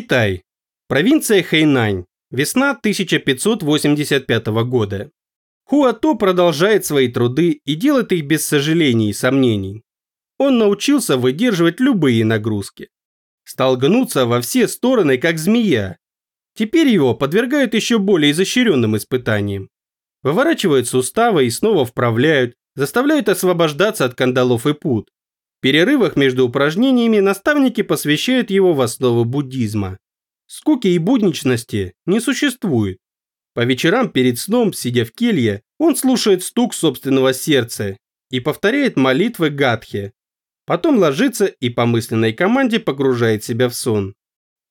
Китай. Провинция Хэйнань. Весна 1585 года. Хуато продолжает свои труды и делает их без сожалений и сомнений. Он научился выдерживать любые нагрузки. Стал гнуться во все стороны, как змея. Теперь его подвергают еще более изощренным испытаниям. Выворачивают суставы и снова вправляют, заставляют освобождаться от кандалов и пут. Перерывах между упражнениями наставники посвящают его в основы буддизма. Скуки и будничности не существует. По вечерам перед сном, сидя в келье, он слушает стук собственного сердца и повторяет молитвы Гадхи. Потом ложится и по мысленной команде погружает себя в сон.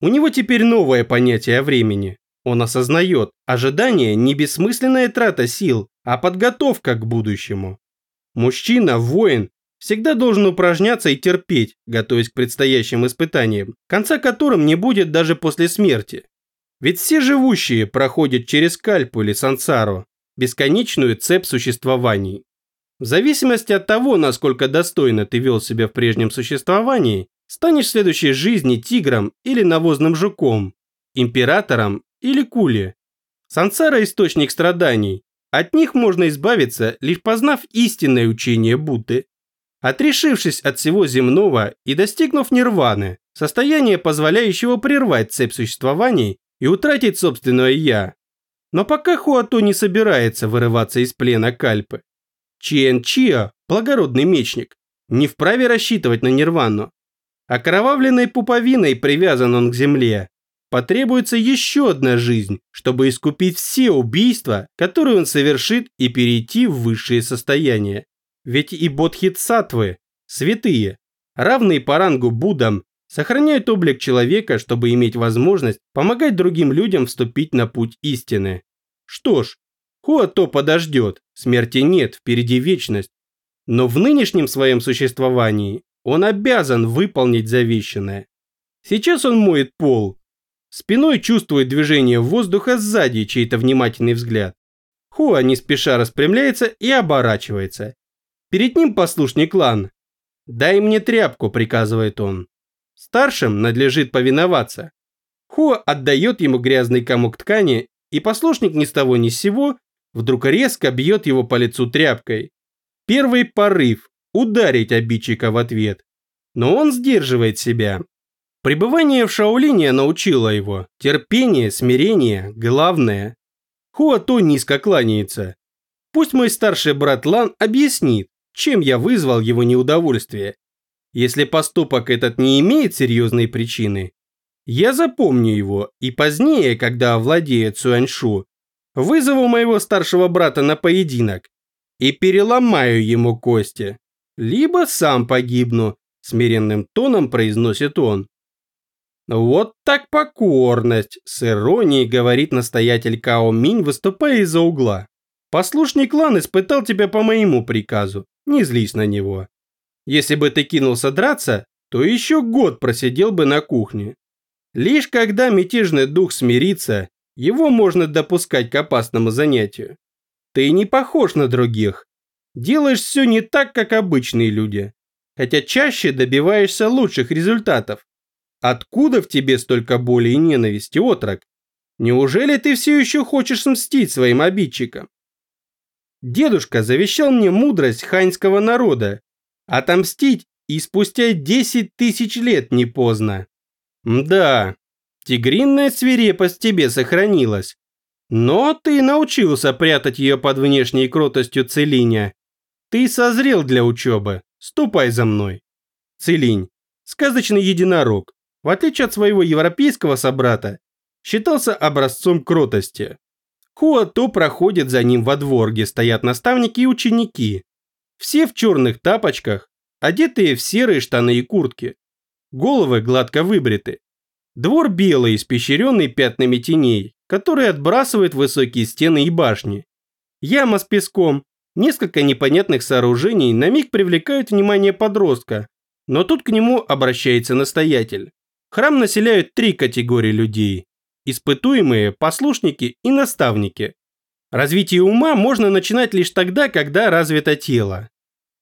У него теперь новое понятие о времени. Он осознает, ожидание не бессмысленная трата сил, а подготовка к будущему. Мужчина, воин, всегда должен упражняться и терпеть, готовясь к предстоящим испытаниям, конца которым не будет даже после смерти. Ведь все живущие проходят через кальпу или сансару, бесконечную цепь существований. В зависимости от того, насколько достойно ты вел себя в прежнем существовании, станешь в следующей жизни тигром или навозным жуком, императором или кули. Сансара – источник страданий. От них можно избавиться, лишь познав истинное учение Будды. Отрешившись от всего земного и достигнув нирваны, состояния, позволяющего прервать цепь существований и утратить собственное «я». Но пока Хуато не собирается вырываться из плена Кальпы. Чиен Чио, благородный мечник, не вправе рассчитывать на нирвану. Окровавленной пуповиной привязан он к земле. Потребуется еще одна жизнь, чтобы искупить все убийства, которые он совершит и перейти в высшее состояние. Ведь и бодхитсаттвы, святые, равные по рангу Буддам, сохраняют облик человека, чтобы иметь возможность помогать другим людям вступить на путь истины. Что ж, Хуато подождет, смерти нет, впереди вечность. Но в нынешнем своем существовании он обязан выполнить завещанное. Сейчас он моет пол. Спиной чувствует движение воздуха сзади чей-то внимательный взгляд. Хуа не спеша распрямляется и оборачивается. Перед ним послушный клан. «Дай мне тряпку», – приказывает он. Старшим надлежит повиноваться. Хуа отдает ему грязный комок ткани, и послушник ни с того ни с сего вдруг резко бьет его по лицу тряпкой. Первый порыв – ударить обидчика в ответ. Но он сдерживает себя. Пребывание в Шаолине научило его. Терпение, смирение – главное. Хуа то низко кланяется. Пусть мой старший брат Лан объяснит, чем я вызвал его неудовольствие. Если поступок этот не имеет серьезной причины, я запомню его и позднее, когда овладеет Цюаньшу, вызову моего старшего брата на поединок и переломаю ему кости. Либо сам погибну, смиренным тоном произносит он. Вот так покорность, с иронией говорит настоятель Као Минь, выступая из-за угла. Послушный клан испытал тебя по моему приказу не злись на него. Если бы ты кинулся драться, то еще год просидел бы на кухне. Лишь когда мятежный дух смирится, его можно допускать к опасному занятию. Ты не похож на других. Делаешь все не так, как обычные люди. Хотя чаще добиваешься лучших результатов. Откуда в тебе столько боли и ненависти, отрок? Неужели ты все еще хочешь мстить своим обидчикам? Дедушка завещал мне мудрость ханьского народа. Отомстить и спустя 10 тысяч лет не поздно. Да, тигринная свирепость тебе сохранилась. Но ты научился прятать ее под внешней кротостью Целиня. Ты созрел для учебы. Ступай за мной. Целинь, сказочный единорог, в отличие от своего европейского собрата, считался образцом кротости. Хуато проходит за ним во двор, где стоят наставники и ученики. Все в черных тапочках, одетые в серые штаны и куртки. Головы гладко выбриты. Двор белый, испещренный пятнами теней, которые отбрасывают высокие стены и башни. Яма с песком, несколько непонятных сооружений на миг привлекают внимание подростка, но тут к нему обращается настоятель. Храм населяют три категории людей – испытуемые, послушники и наставники. Развитие ума можно начинать лишь тогда, когда развито тело.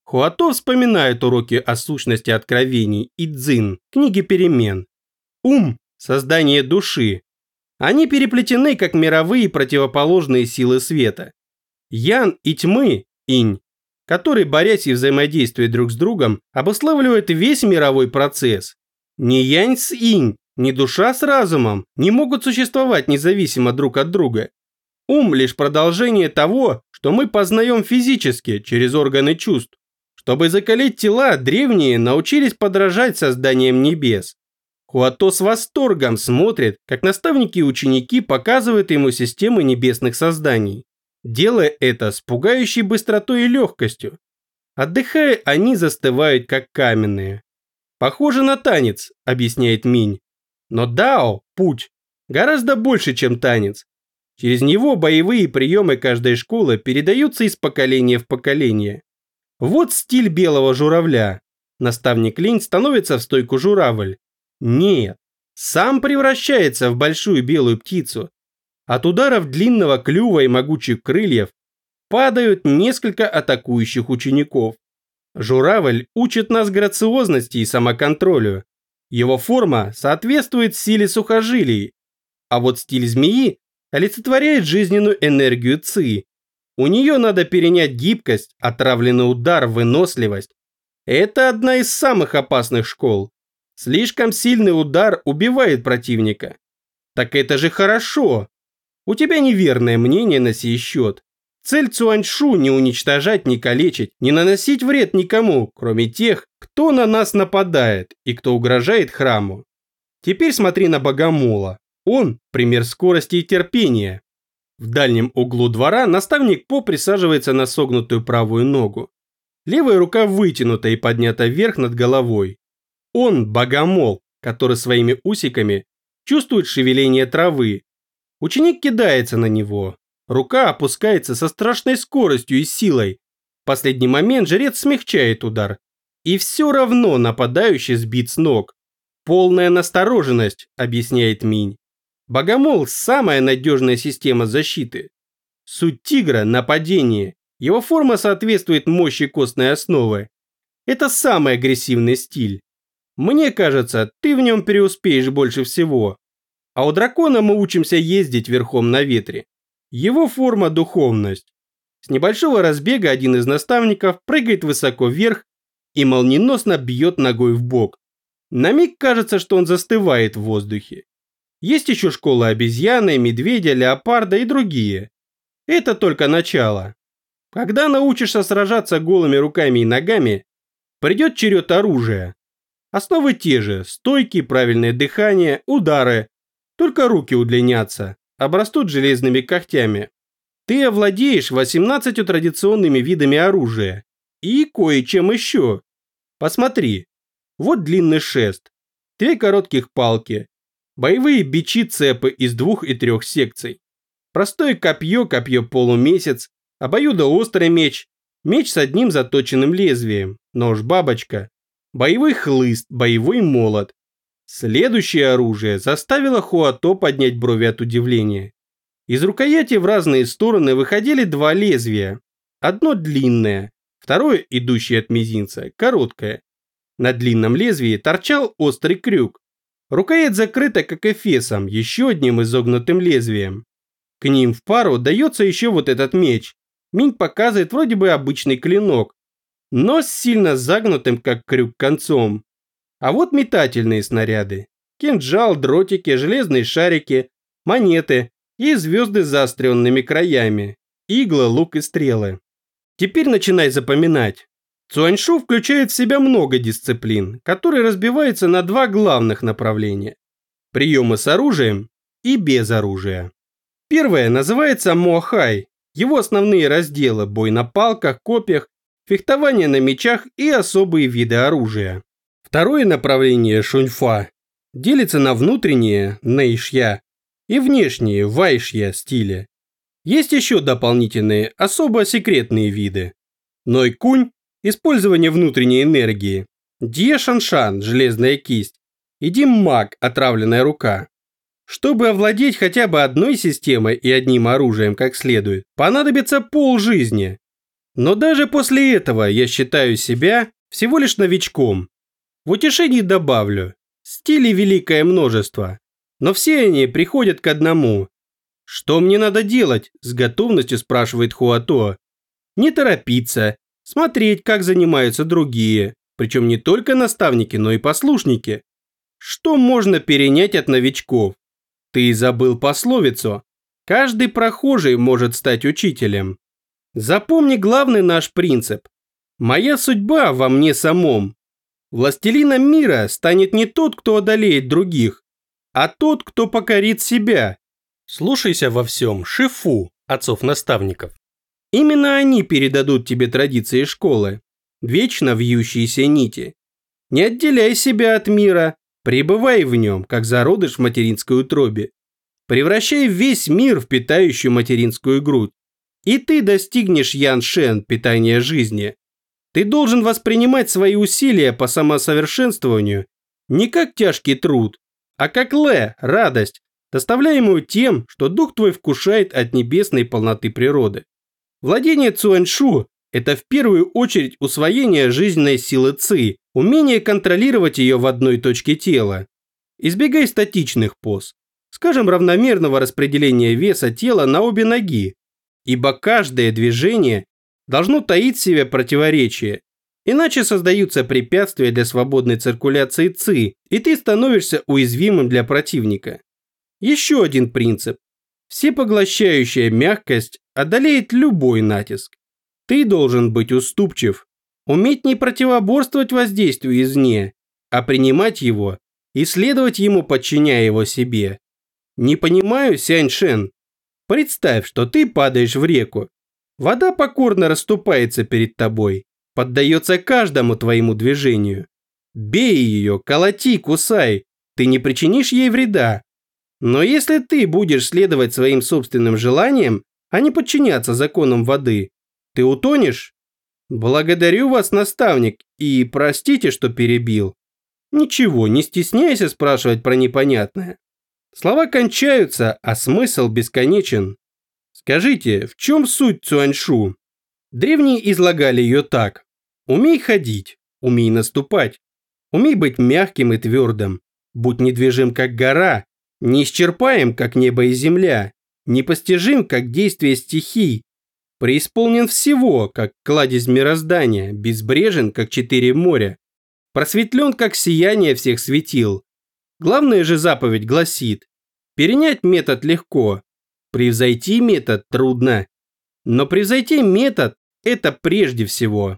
Хуато вспоминает уроки о сущности откровений и дзин, книги перемен. Ум – создание души. Они переплетены, как мировые противоположные силы света. Ян и тьмы – инь, которые, борясь и взаимодействуя друг с другом, обуславливают весь мировой процесс. Ни янь с инь, ни душа с разумом не могут существовать независимо друг от друга. Ум – лишь продолжение того, что мы познаем физически через органы чувств. Чтобы закалить тела, древние научились подражать созданиям небес. Хуато с восторгом смотрит, как наставники и ученики показывают ему системы небесных созданий, делая это с пугающей быстротой и легкостью. Отдыхая, они застывают, как каменные. «Похоже на танец», – объясняет Минь. Но Дао, путь, гораздо больше, чем танец. Через него боевые приемы каждой школы передаются из поколения в поколение. Вот стиль белого журавля. Наставник Линь становится в стойку журавль. Нет, сам превращается в большую белую птицу. От ударов длинного клюва и могучих крыльев падают несколько атакующих учеников. Журавль учит нас грациозности и самоконтролю. Его форма соответствует силе сухожилий, а вот стиль змеи олицетворяет жизненную энергию ЦИ. У нее надо перенять гибкость, отравленный удар, выносливость. Это одна из самых опасных школ. Слишком сильный удар убивает противника. Так это же хорошо. У тебя неверное мнение на сей счет. Цель Цуаньшу не уничтожать, не калечить, не наносить вред никому, кроме тех, кто на нас нападает и кто угрожает храму. Теперь смотри на Богомола. Он – пример скорости и терпения. В дальнем углу двора наставник По присаживается на согнутую правую ногу. Левая рука вытянута и поднята вверх над головой. Он – богомол, который своими усиками чувствует шевеление травы. Ученик кидается на него. Рука опускается со страшной скоростью и силой. В последний момент жрец смягчает удар. И все равно нападающий сбит с ног. Полная настороженность, объясняет Минь. Богомол – самая надежная система защиты. Суть тигра – нападение. Его форма соответствует мощи костной основы. Это самый агрессивный стиль. Мне кажется, ты в нем преуспеешь больше всего. А у дракона мы учимся ездить верхом на ветре. Его форма – духовность. С небольшого разбега один из наставников прыгает высоко вверх и молниеносно бьет ногой в бок. На миг кажется, что он застывает в воздухе. Есть еще школа обезьяны, медведя, леопарда и другие. Это только начало. Когда научишься сражаться голыми руками и ногами, придет черед оружия. Основы те же – стойки, правильное дыхание, удары. Только руки удлинятся, обрастут железными когтями. Ты овладеешь 18 традиционными видами оружия и кое-чем еще. Посмотри, вот длинный шест, две коротких палки, Боевые бичи-цепы из двух и трех секций. Простое копье, копье полумесяц, обоюдоострый меч, меч с одним заточенным лезвием, нож-бабочка, боевой хлыст, боевой молот. Следующее оружие заставило Хуато поднять брови от удивления. Из рукояти в разные стороны выходили два лезвия. Одно длинное, второе, идущее от мизинца, короткое. На длинном лезвии торчал острый крюк, Рукоять закрыта, как эфесом, еще одним изогнутым лезвием. К ним в пару дается еще вот этот меч. Минь показывает вроде бы обычный клинок, но с сильно загнутым, как крюк, концом. А вот метательные снаряды. Кинжал, дротики, железные шарики, монеты и звезды с заостренными краями. Иглы, лук и стрелы. Теперь начинай запоминать. Цуаньшу включает в себя много дисциплин, которые разбиваются на два главных направления. Приемы с оружием и без оружия. Первое называется Мохай. Его основные разделы – бой на палках, копьях, фехтование на мечах и особые виды оружия. Второе направление шуньфа делится на внутренние нейшья и внешние вайшья стили. Есть еще дополнительные, особо секретные виды. Нойкунь – использование внутренней энергии. Дье Шаншан – железная кисть. И Дим Маг – отравленная рука. Чтобы овладеть хотя бы одной системой и одним оружием как следует, понадобится полжизни. Но даже после этого я считаю себя всего лишь новичком. В утешении добавлю, стилей великое множество, но все они приходят к одному. «Что мне надо делать?» – с готовностью спрашивает Хуато. Не торопиться, смотреть, как занимаются другие, причем не только наставники, но и послушники. Что можно перенять от новичков? Ты забыл пословицу. Каждый прохожий может стать учителем. Запомни главный наш принцип. Моя судьба во мне самом. Властелином мира станет не тот, кто одолеет других, а тот, кто покорит себя. Слушайся во всем Шифу, отцов-наставников. Именно они передадут тебе традиции школы, вечно вьющиеся нити. Не отделяй себя от мира, пребывай в нем, как зародыш в материнской утробе. Превращай весь мир в питающую материнскую грудь. И ты достигнешь Ян Шен, питания жизни. Ты должен воспринимать свои усилия по самосовершенствованию не как тяжкий труд, а как лэ, радость, доставляемую тем, что дух твой вкушает от небесной полноты природы. Владение Цуэншу – это в первую очередь усвоение жизненной силы Ци, умение контролировать ее в одной точке тела. Избегай статичных поз, скажем, равномерного распределения веса тела на обе ноги, ибо каждое движение должно таить в себе противоречие, иначе создаются препятствия для свободной циркуляции ЦИ, и ты становишься уязвимым для противника. Еще один принцип. Всепоглощающая мягкость одолеет любой натиск. Ты должен быть уступчив, уметь не противоборствовать воздействию извне, а принимать его и следовать ему, подчиняя его себе. Не понимаю, Сянь Шен. Представь, что ты падаешь в реку, Вода покорно расступается перед тобой, поддается каждому твоему движению. Бей ее, колоти, кусай, ты не причинишь ей вреда. Но если ты будешь следовать своим собственным желаниям, а не подчиняться законам воды, ты утонешь? Благодарю вас, наставник, и простите, что перебил. Ничего, не стесняйся спрашивать про непонятное. Слова кончаются, а смысл бесконечен. Скажите, в чем суть Цуаньшу? Древние излагали ее так. Умей ходить, умей наступать, умей быть мягким и твердым, будь недвижим, как гора, неисчерпаем, как небо и земля, непостижим, как действие стихий, преисполнен всего, как кладезь мироздания, безбрежен, как четыре моря, просветлен, как сияние всех светил. Главная же заповедь гласит, перенять метод легко, Превзойти метод трудно. Но превзойти метод – это прежде всего.